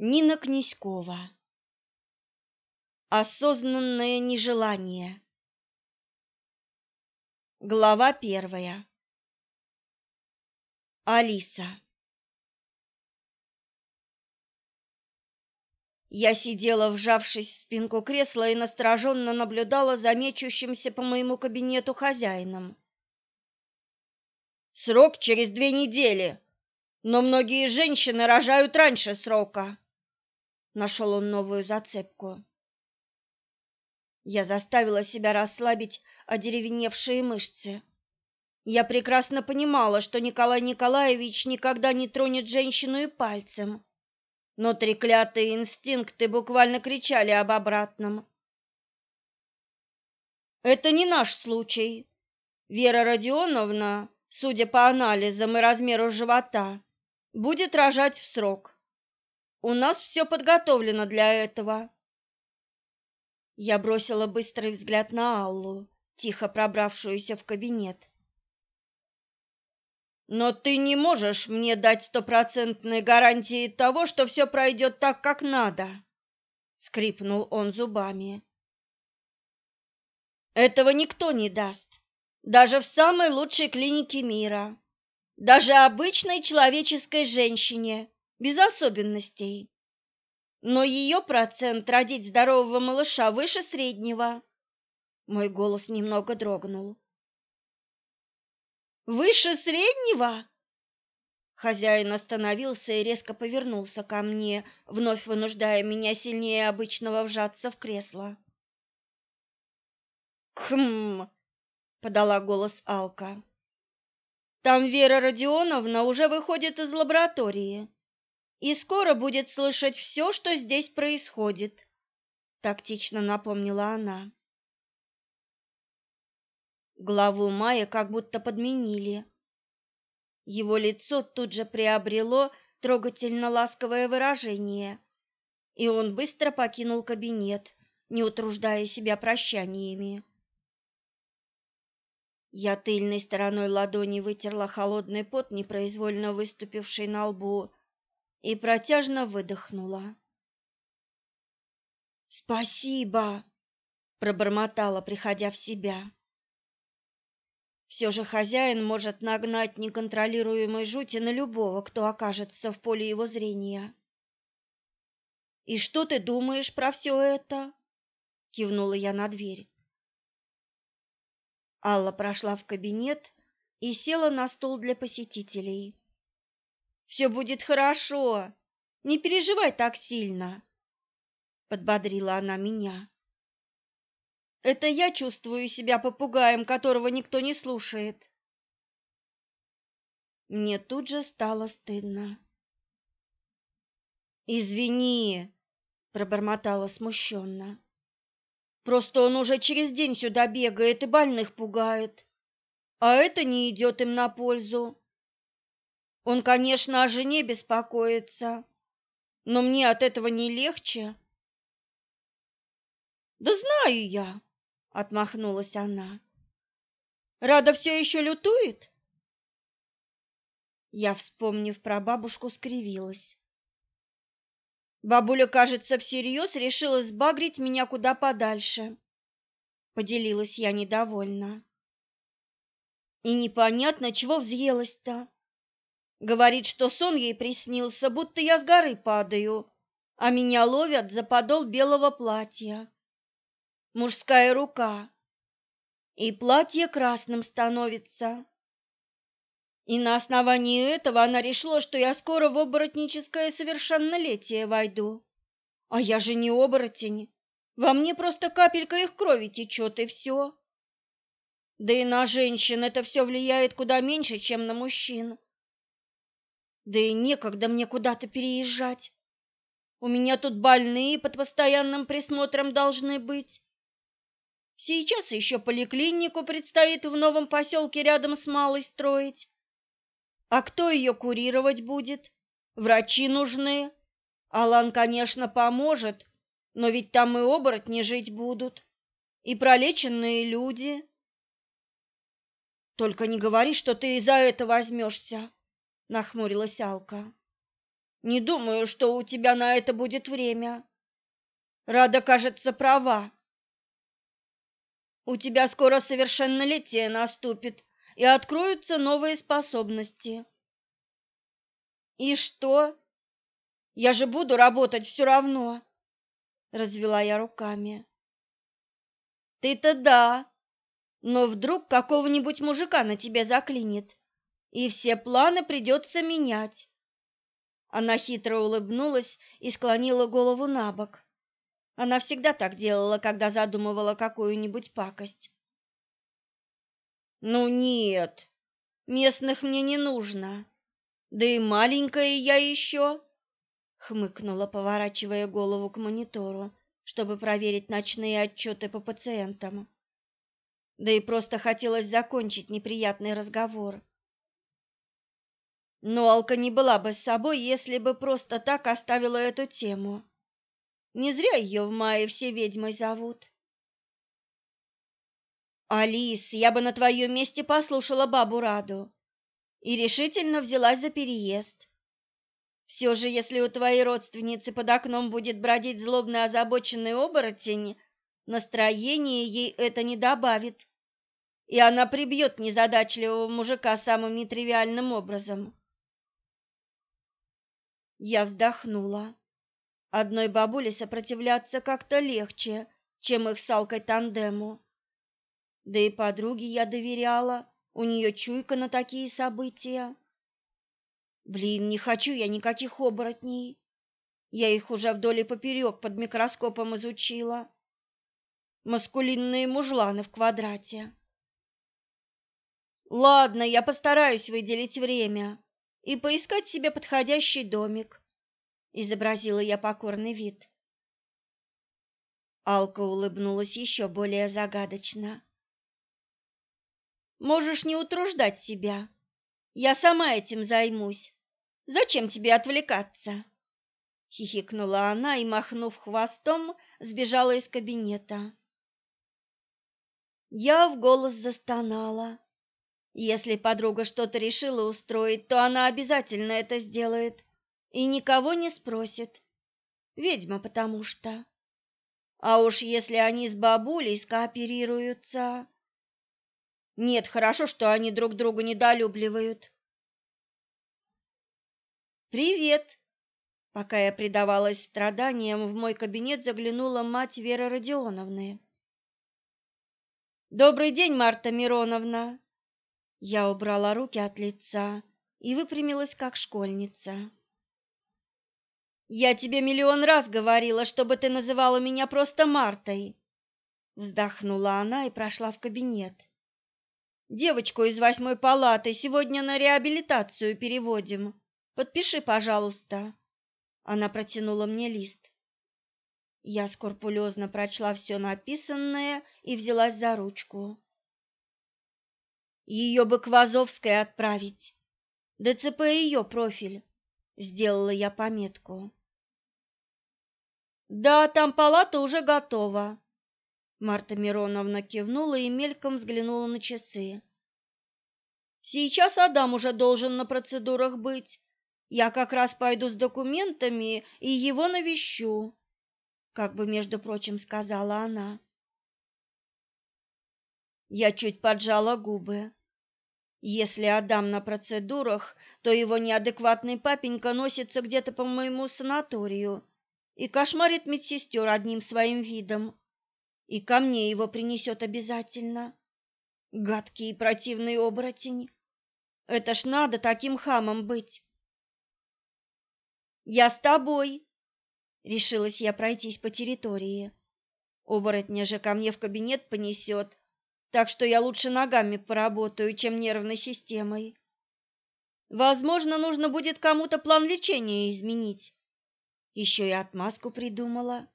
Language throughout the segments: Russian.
Нина Князькова. Осознанное нежелание. Глава первая. Алиса. Я сидела, вжавшись в спинку кресла и настороженно наблюдала за мечущимся по моему кабинету хозяином. Срок через две недели, но многие женщины рожают раньше срока. Нашел он новую зацепку. Я заставила себя расслабить одеревеневшие мышцы. Я прекрасно понимала, что Николай Николаевич никогда не тронет женщину и пальцем. Но треклятые инстинкты буквально кричали об обратном. Это не наш случай. Вера Родионовна, судя по анализам и размеру живота, будет рожать в срок. У нас все подготовлено для этого. Я бросила быстрый взгляд на Аллу, тихо пробравшуюся в кабинет. Но ты не можешь мне дать стопроцентной гарантии того, что все пройдет так, как надо, скрипнул он зубами. Этого никто не даст, даже в самой лучшей клинике мира, даже обычной человеческой женщине без особенностей. Но ее процент родить здорового малыша выше среднего. Мой голос немного дрогнул. Выше среднего? Хозяин остановился и резко повернулся ко мне, вновь вынуждая меня сильнее обычного вжаться в кресло. Хм, подала голос Алка. Там Вера Родионовна уже выходит из лаборатории и скоро будет слышать все, что здесь происходит, тактично напомнила она. Главу Майя как будто подменили. Его лицо тут же приобрело трогательно ласковое выражение, и он быстро покинул кабинет, не утруждая себя прощаниями. Я тыльной стороной ладони вытерла холодный пот, непроизвольно выступивший на лбу, и протяжно выдохнула. «Спасибо!» — пробормотала, приходя в себя. Все же хозяин может нагнать неконтролируемой жути на любого, кто окажется в поле его зрения. «И что ты думаешь про все это?» — кивнула я на дверь. Алла прошла в кабинет и села на стул для посетителей. Все будет хорошо. Не переживай так сильно, подбодрила она меня. Это я чувствую себя попугаем, которого никто не слушает. Мне тут же стало стыдно. Извини, пробормотала смущенно. Просто он уже через день сюда бегает и больных пугает. А это не идет им на пользу. Он, конечно, о жене беспокоится, но мне от этого не легче. Да знаю я, отмахнулась она. Рада все еще лютует? Я, вспомнив про бабушку, скривилась. Бабуля, кажется, всерьез решила сбагрить меня куда подальше. Поделилась я недовольна. И непонятно, чего взъелась-то. Говорит, что сон ей приснился, будто я с горы падаю, а меня ловят за подол белого платья. Мужская рука. И платье красным становится. И на основании этого она решила, что я скоро в оборотническое совершеннолетие войду. А я же не оборотень. Во мне просто капелька их крови течет, и все. Да и на женщин это все влияет куда меньше, чем на мужчин. Да и некогда мне куда-то переезжать. У меня тут больные под постоянным присмотром должны быть. Сейчас еще поликлинику предстоит в новом поселке рядом с Малой строить. А кто ее курировать будет? Врачи нужны. Алан, конечно, поможет, но ведь там и оборотни жить будут, и пролеченные люди. Только не говори, что ты из-за этого возьмешься нахмурилась Алка. Не думаю, что у тебя на это будет время. Рада, кажется, права. У тебя скоро совершеннолетие наступит, и откроются новые способности. И что? Я же буду работать все равно, развела я руками. Ты-то да, но вдруг какого-нибудь мужика на тебе заклинит, и все планы придется менять. Она хитро улыбнулась и склонила голову на бок. Она всегда так делала, когда задумывала какую-нибудь пакость. Ну нет, местных мне не нужно. Да и маленькая я еще, хмыкнула, поворачивая голову к монитору, чтобы проверить ночные отчеты по пациентам. Да и просто хотелось закончить неприятный разговор. Но Алка не была бы с собой, если бы просто так оставила эту тему. Не зря ее в мае все ведьмой зовут. Алис, я бы на твоем месте послушала бабу Раду и решительно взялась за переезд. Все же, если у твоей родственницы под окном будет бродить злобно озабоченный оборотень, настроение ей это не добавит, и она прибьет незадачливого мужика самым нетривиальным образом. Я вздохнула. Одной бабуле сопротивляться как-то легче, чем их с Алкой тандему. Да и подруге я доверяла, у нее чуйка на такие события. Блин, не хочу я никаких оборотней. Я их уже вдоль и поперек под микроскопом изучила. Маскулинные мужланы в квадрате. Ладно, я постараюсь выделить время и поискать себе подходящий домик, изобразила я покорный вид. Алка улыбнулась еще более загадочно. Можешь не утруждать себя. Я сама этим займусь. Зачем тебе отвлекаться? хихикнула она и, махнув хвостом, сбежала из кабинета. Я в голос застонала. Если подруга что-то решила устроить, то она обязательно это сделает и никого не спросит. Ведьма потому что. А уж если они с бабулей скооперируются... Нет, хорошо, что они друг друга недолюбливают. «Привет!» Пока я предавалась страданиям, в мой кабинет заглянула мать Веры Родионовны. «Добрый день, Марта Мироновна!» Я убрала руки от лица и выпрямилась как школьница. Я тебе миллион раз говорила, чтобы ты называла меня просто Мартой. Вздохнула она и прошла в кабинет. Девочку из восьмой палаты сегодня на реабилитацию переводим. Подпиши, пожалуйста. Она протянула мне лист. Я скрупулезно прочла все написанное и взялась за ручку. Ее бы к Вазовской отправить. ДЦП ее профиль. Сделала я пометку. Да, там палата уже готова. Марта Мироновна кивнула и мельком взглянула на часы. Сейчас Адам уже должен на процедурах быть. Я как раз пойду с документами и его навещу, как бы между прочим сказала она. Я чуть поджала губы. Если Адам на процедурах, то его неадекватный папенька носится где-то по моему санаторию и кошмарит медсестер одним своим видом. И ко мне его принесет обязательно. Гадкий и противный оборотень. Это ж надо таким хамом быть. Я с тобой, решилась я пройтись по территории. Оборотня же ко мне в кабинет понесет, так что я лучше ногами поработаю, чем нервной системой. Возможно, нужно будет кому-то план лечения изменить. Еще и отмазку придумала.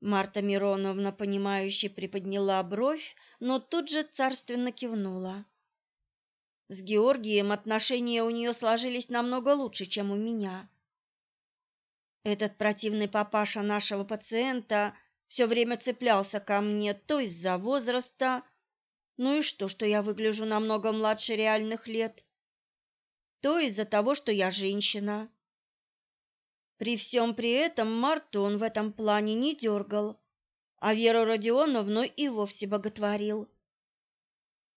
Марта Мироновна, понимающе приподняла бровь, но тут же царственно кивнула. С Георгием отношения у нее сложились намного лучше, чем у меня. Этот противный папаша нашего пациента все время цеплялся ко мне то из-за возраста, ну и что, что я выгляжу намного младше реальных лет, то из-за того, что я женщина. При всем при этом Марту он в этом плане не дергал, а Веру Родионовну и вовсе боготворил.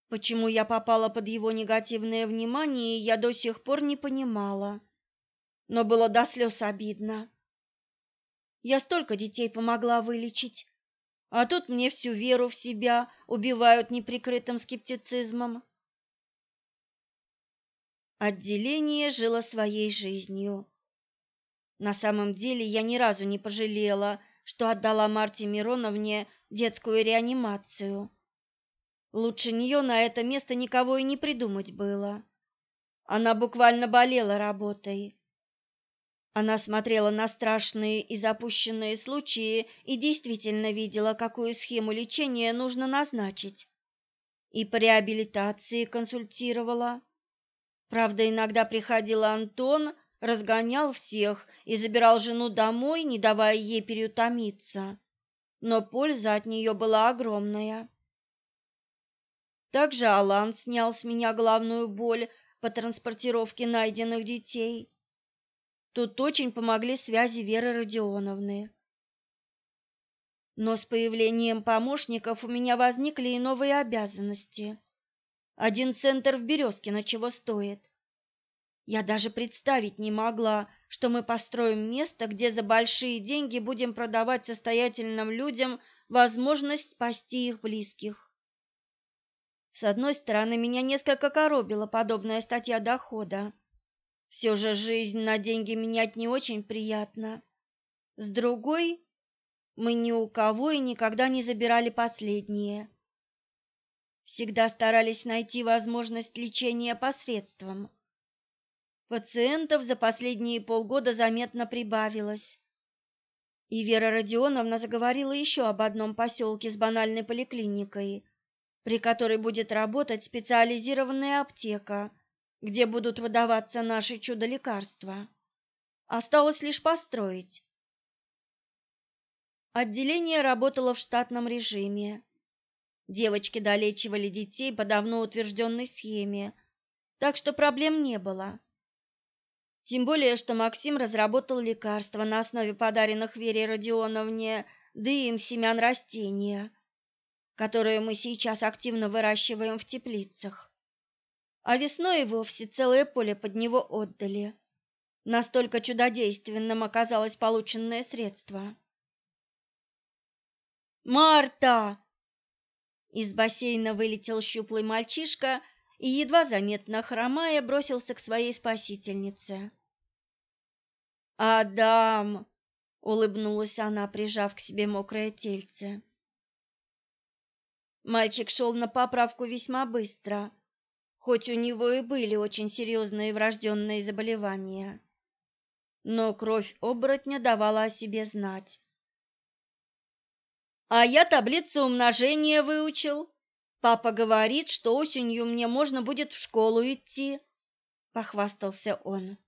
Почему я попала под его негативное внимание, я до сих пор не понимала, но было до слез обидно. Я столько детей помогла вылечить, а тут мне всю веру в себя убивают неприкрытым скептицизмом. Отделение жило своей жизнью. На самом деле я ни разу не пожалела, что отдала Марте Мироновне детскую реанимацию. Лучше нее на это место никого и не придумать было. Она буквально болела работой. Она смотрела на страшные и запущенные случаи и действительно видела, какую схему лечения нужно назначить. И по реабилитации консультировала. Правда, иногда приходил Антон, разгонял всех и забирал жену домой, не давая ей переутомиться. Но польза от нее была огромная. Также Алан снял с меня главную боль по транспортировке найденных детей. Тут очень помогли связи Веры Родионовны. Но с появлением помощников у меня возникли и новые обязанности. Один центр в Березкино чего стоит. Я даже представить не могла, что мы построим место, где за большие деньги будем продавать состоятельным людям возможность спасти их близких. С одной стороны, меня несколько коробила подобная статья дохода. Все же жизнь на деньги менять не очень приятно. С другой, мы ни у кого и никогда не забирали последние. Всегда старались найти возможность лечения посредством. Пациентов за последние полгода заметно прибавилось. И Вера Родионовна заговорила еще об одном поселке с банальной поликлиникой, при которой будет работать специализированная аптека, где будут выдаваться наши чудо-лекарства. Осталось лишь построить. Отделение работало в штатном режиме. Девочки долечивали детей по давно утвержденной схеме, так что проблем не было. Тем более, что Максим разработал лекарства на основе подаренных Вере Родионовне дым семян растения – которые мы сейчас активно выращиваем в теплицах. А весной и вовсе целое поле под него отдали. Настолько чудодейственным оказалось полученное средство. «Марта!» Из бассейна вылетел щуплый мальчишка и, едва заметно хромая, бросился к своей спасительнице. «Адам!» — улыбнулась она, прижав к себе мокрое тельце. Мальчик шел на поправку весьма быстро, хоть у него и были очень серьезные врожденные заболевания. Но кровь оборотня давала о себе знать. «А я таблицу умножения выучил. Папа говорит, что осенью мне можно будет в школу идти», — похвастался он.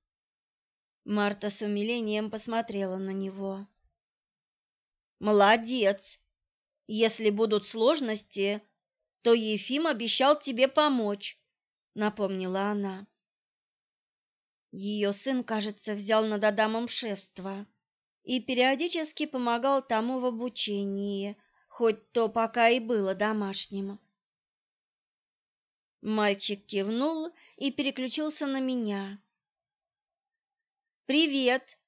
Марта с умилением посмотрела на него. «Молодец!» Если будут сложности, то Ефим обещал тебе помочь, напомнила она. Ее сын, кажется, взял над Адамом шефство и периодически помогал тому в обучении, хоть то пока и было домашним. Мальчик кивнул и переключился на меня. «Привет!»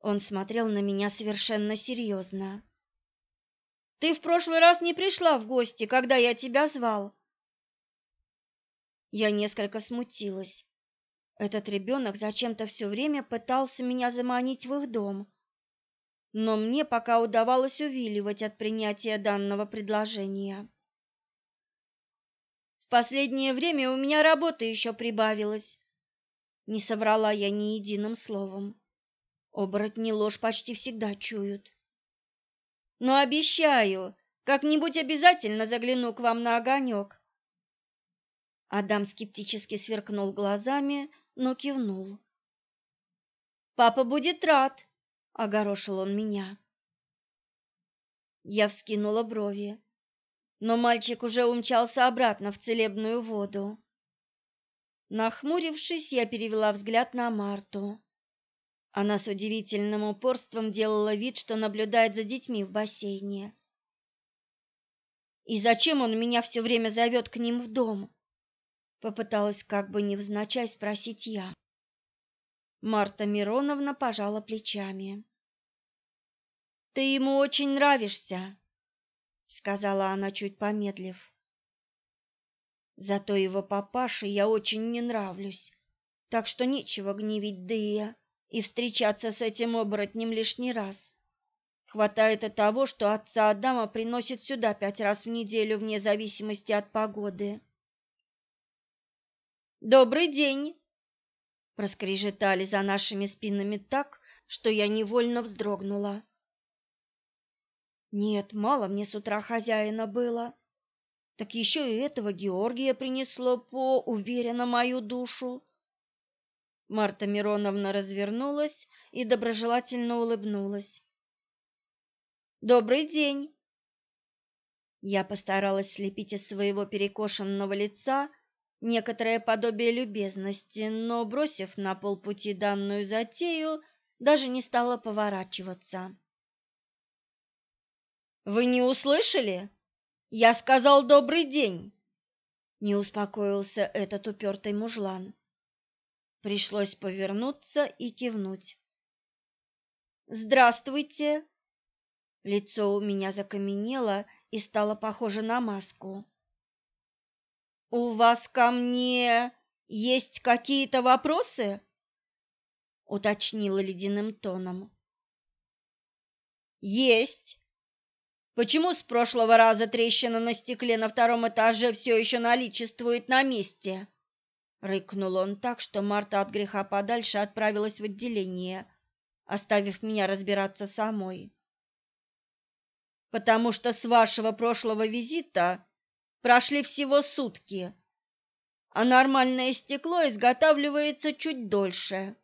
Он смотрел на меня совершенно серьезно. Ты в прошлый раз не пришла в гости, когда я тебя звал. Я несколько смутилась. Этот ребенок зачем-то все время пытался меня заманить в их дом. Но мне пока удавалось увиливать от принятия данного предложения. В последнее время у меня работа еще прибавилась. Не соврала я ни единым словом. Оборотни ложь почти всегда чуют но обещаю, как-нибудь обязательно загляну к вам на огонек. Адам скептически сверкнул глазами, но кивнул. Папа будет рад, огорошил он меня. Я вскинула брови, но мальчик уже умчался обратно в целебную воду. Нахмурившись, я перевела взгляд на Марту. Она с удивительным упорством делала вид, что наблюдает за детьми в бассейне. И зачем он меня все время зовет к ним в дом? Попыталась как бы невзначай спросить я. Марта Мироновна пожала плечами. Ты ему очень нравишься, сказала она чуть помедлив. Зато его папаше я очень не нравлюсь, так что нечего гневить Дыя и встречаться с этим оборотнем лишний раз. Хватает и того, что отца Адама приносит сюда пять раз в неделю вне зависимости от погоды. «Добрый день!» Проскрежетали за нашими спинами так, что я невольно вздрогнула. Нет, мало мне с утра хозяина было. Так еще и этого Георгия принесло по уверенно мою душу. Марта Мироновна развернулась и доброжелательно улыбнулась. Добрый день. Я постаралась слепить из своего перекошенного лица некоторое подобие любезности, но, бросив на полпути данную затею, даже не стала поворачиваться. «Вы не услышали? Я сказал добрый день!» Не успокоился этот упертый мужлан. Пришлось повернуться и кивнуть. «Здравствуйте!» Лицо у меня закаменело и стало похоже на маску. «У вас ко мне есть какие-то вопросы?» уточнила ледяным тоном. «Есть. Почему с прошлого раза трещина на стекле на втором этаже все еще наличествует на месте?» Рыкнул он так, что Марта от греха подальше отправилась в отделение, оставив меня разбираться самой потому что с вашего прошлого визита прошли всего сутки, а нормальное стекло изготавливается чуть дольше.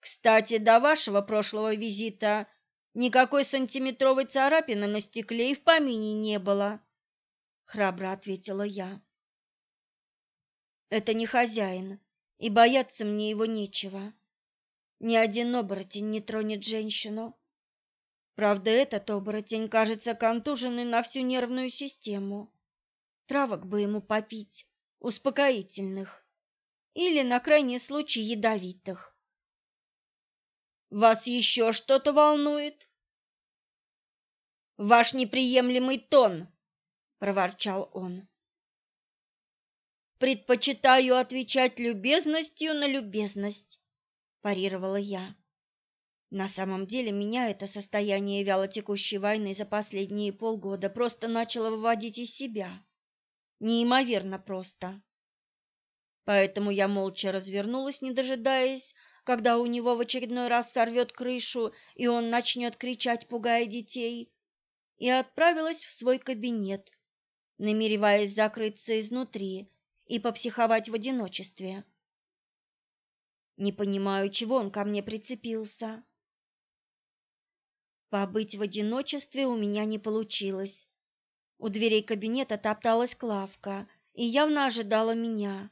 Кстати, до вашего прошлого визита никакой сантиметровой царапины на стекле и в помине не было, храбро ответила я. Это не хозяин, и бояться мне его нечего. Ни один оборотень не тронет женщину. Правда, этот оборотень кажется контуженный на всю нервную систему. Травок бы ему попить, успокоительных, или, на крайний случай, ядовитых. Вас еще что-то волнует? Ваш неприемлемый тон, проворчал он. Предпочитаю отвечать любезностью на любезность, парировала я. На самом деле меня это состояние вялотекущей войны за последние полгода просто начало выводить из себя. Неимоверно просто. Поэтому я молча развернулась, не дожидаясь, когда у него в очередной раз сорвет крышу, и он начнет кричать, пугая детей, и отправилась в свой кабинет, намереваясь закрыться изнутри и попсиховать в одиночестве. Не понимаю, чего он ко мне прицепился. Побыть в одиночестве у меня не получилось. У дверей кабинета топталась Клавка и явно ожидала меня.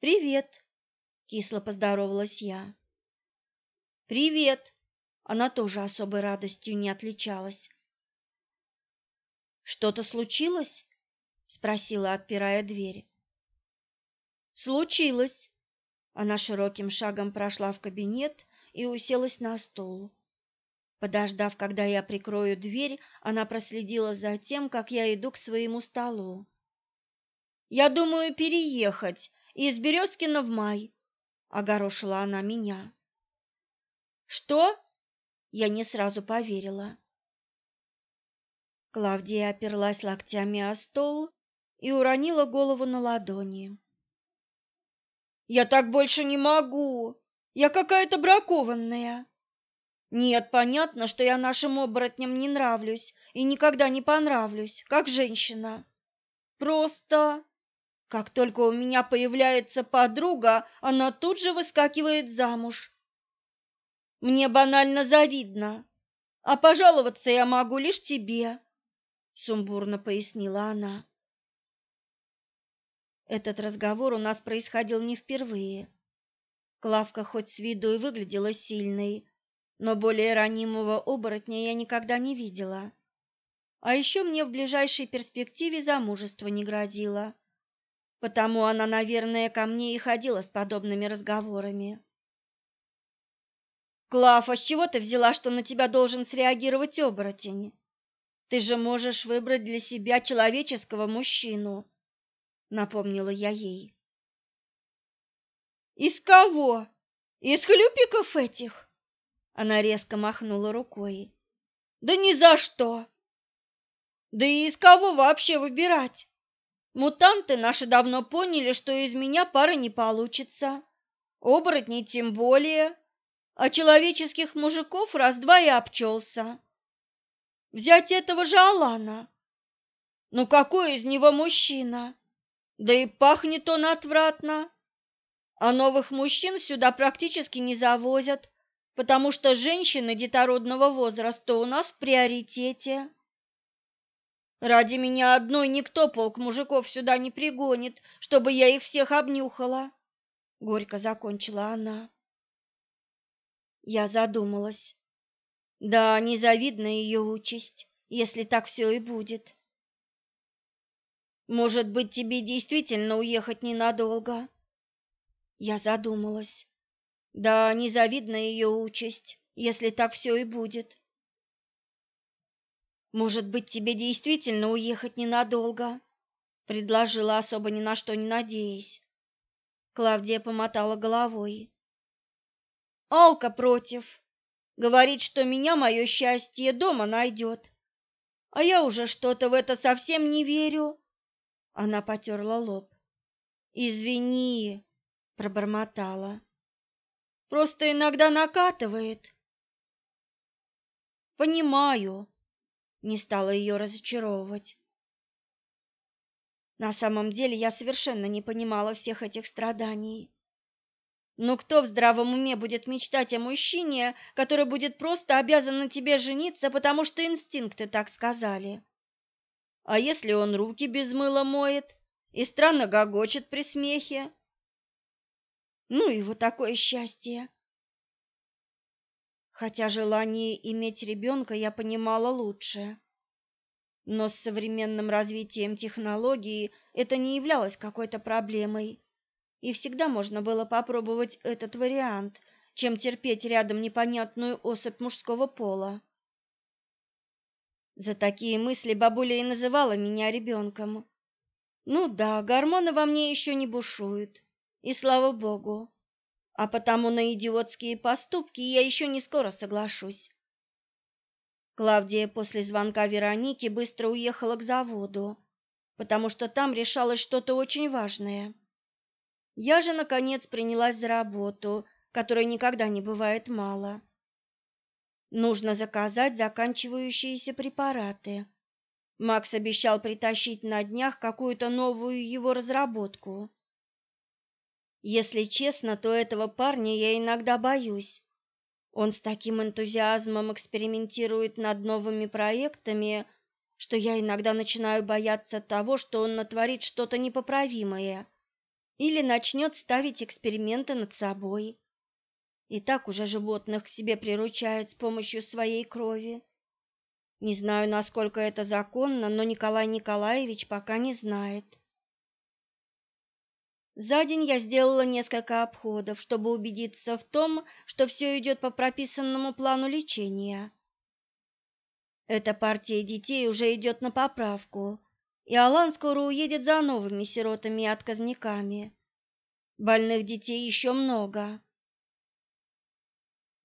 «Привет!» — кисло поздоровалась я. «Привет!» — она тоже особой радостью не отличалась. «Что-то случилось?» — спросила, отпирая дверь. «Случилось!» Она широким шагом прошла в кабинет и уселась на стул. Подождав, когда я прикрою дверь, она проследила за тем, как я иду к своему столу. «Я думаю переехать из Березкина в май», — огорошила она меня. «Что?» — я не сразу поверила. Клавдия оперлась локтями о стол и уронила голову на ладони. «Я так больше не могу! Я какая-то бракованная!» Нет, понятно, что я нашим оборотням не нравлюсь и никогда не понравлюсь, как женщина. Просто как только у меня появляется подруга, она тут же выскакивает замуж. Мне банально завидно, а пожаловаться я могу лишь тебе, сумбурно пояснила она. Этот разговор у нас происходил не впервые. Клавка хоть с виду и выглядела сильной, но более ранимого оборотня я никогда не видела. А еще мне в ближайшей перспективе замужество не грозило. Потому она, наверное, ко мне и ходила с подобными разговорами. Клав, с чего ты взяла, что на тебя должен среагировать оборотень? Ты же можешь выбрать для себя человеческого мужчину, напомнила я ей. Из кого? Из хлюпиков этих? Она резко махнула рукой. Да ни за что. Да и из кого вообще выбирать? Мутанты наши давно поняли, что из меня пары не получится. Оборотней тем более а человеческих мужиков раз-два и обчелся. Взять этого же Алана. Ну какой из него мужчина? Да и пахнет он отвратно. А новых мужчин сюда практически не завозят, потому что женщины детородного возраста у нас в приоритете. Ради меня одной никто полк мужиков сюда не пригонит, чтобы я их всех обнюхала. Горько закончила она. Я задумалась. Да, незавидна ее участь, если так все и будет. Может быть, тебе действительно уехать ненадолго? Я задумалась. Да, незавидна ее участь, если так все и будет. Может быть, тебе действительно уехать ненадолго? предложила особо ни на что не надеясь. Клавдия помотала головой. Алка против. Говорит, что меня мое счастье дома найдет. А я уже что-то в это совсем не верю. Она потерла лоб. Извини, пробормотала. Просто иногда накатывает. Понимаю. Не стала ее разочаровывать. На самом деле я совершенно не понимала всех этих страданий. Но кто в здравом уме будет мечтать о мужчине, который будет просто обязан на тебе жениться, потому что инстинкты так сказали? А если он руки без мыла моет и странно гогочет при смехе? Ну и вот такое счастье. Хотя желание иметь ребенка я понимала лучше. Но с современным развитием технологий это не являлось какой-то проблемой и всегда можно было попробовать этот вариант, чем терпеть рядом непонятную особь мужского пола. За такие мысли бабуля и называла меня ребенком. Ну да, гормоны во мне еще не бушуют, и слава богу. А потому на идиотские поступки я еще не скоро соглашусь. Клавдия после звонка Вероники быстро уехала к заводу, потому что там решалось что-то очень важное. Я же, наконец, принялась за работу, которой никогда не бывает мало. Нужно заказать заканчивающиеся препараты. Макс обещал притащить на днях какую-то новую его разработку. Если честно, то этого парня я иногда боюсь. Он с таким энтузиазмом экспериментирует над новыми проектами, что я иногда начинаю бояться того, что он натворит что-то непоправимое или начнет ставить эксперименты над собой. И так уже животных к себе приручает с помощью своей крови. Не знаю, насколько это законно, но Николай Николаевич пока не знает. За день я сделала несколько обходов, чтобы убедиться в том, что все идет по прописанному плану лечения. Эта партия детей уже идет на поправку, и Алан скоро уедет за новыми сиротами и отказниками. Больных детей еще много.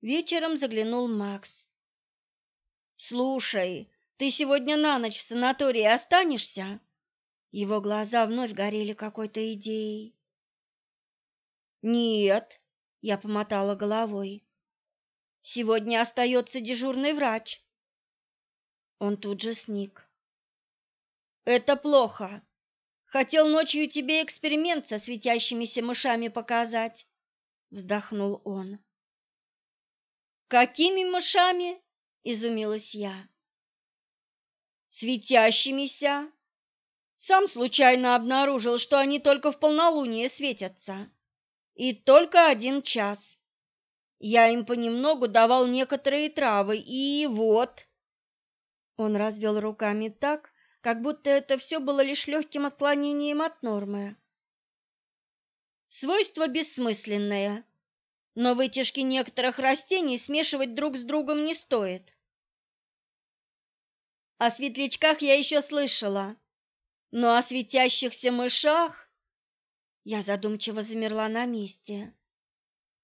Вечером заглянул Макс. Слушай, ты сегодня на ночь в санатории останешься? Его глаза вновь горели какой-то идеей. Нет, я помотала головой. Сегодня остается дежурный врач. Он тут же сник. Это плохо. Хотел ночью тебе эксперимент со светящимися мышами показать, вздохнул он. Какими мышами? изумилась я. Светящимися? Сам случайно обнаружил, что они только в полнолуние светятся. И только один час. Я им понемногу давал некоторые травы, и вот...» Он развел руками так, как будто это все было лишь легким отклонением от нормы. Свойство бессмысленное, но вытяжки некоторых растений смешивать друг с другом не стоит. О светлячках я еще слышала, но о светящихся мышах я задумчиво замерла на месте.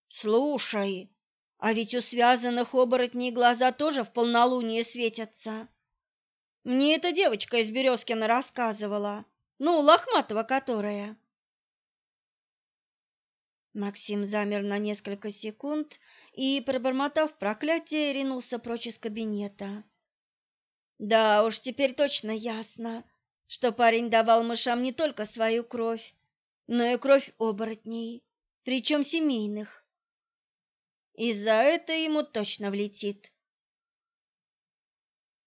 Слушай, а ведь у связанных оборотней глаза тоже в полнолуние светятся. Мне эта девочка из Березкина рассказывала, ну, Лохматова которая. Максим замер на несколько секунд и, пробормотав проклятие, ринулся прочь из кабинета. Да уж, теперь точно ясно, что парень давал мышам не только свою кровь, но и кровь оборотней, причем семейных. И за это ему точно влетит.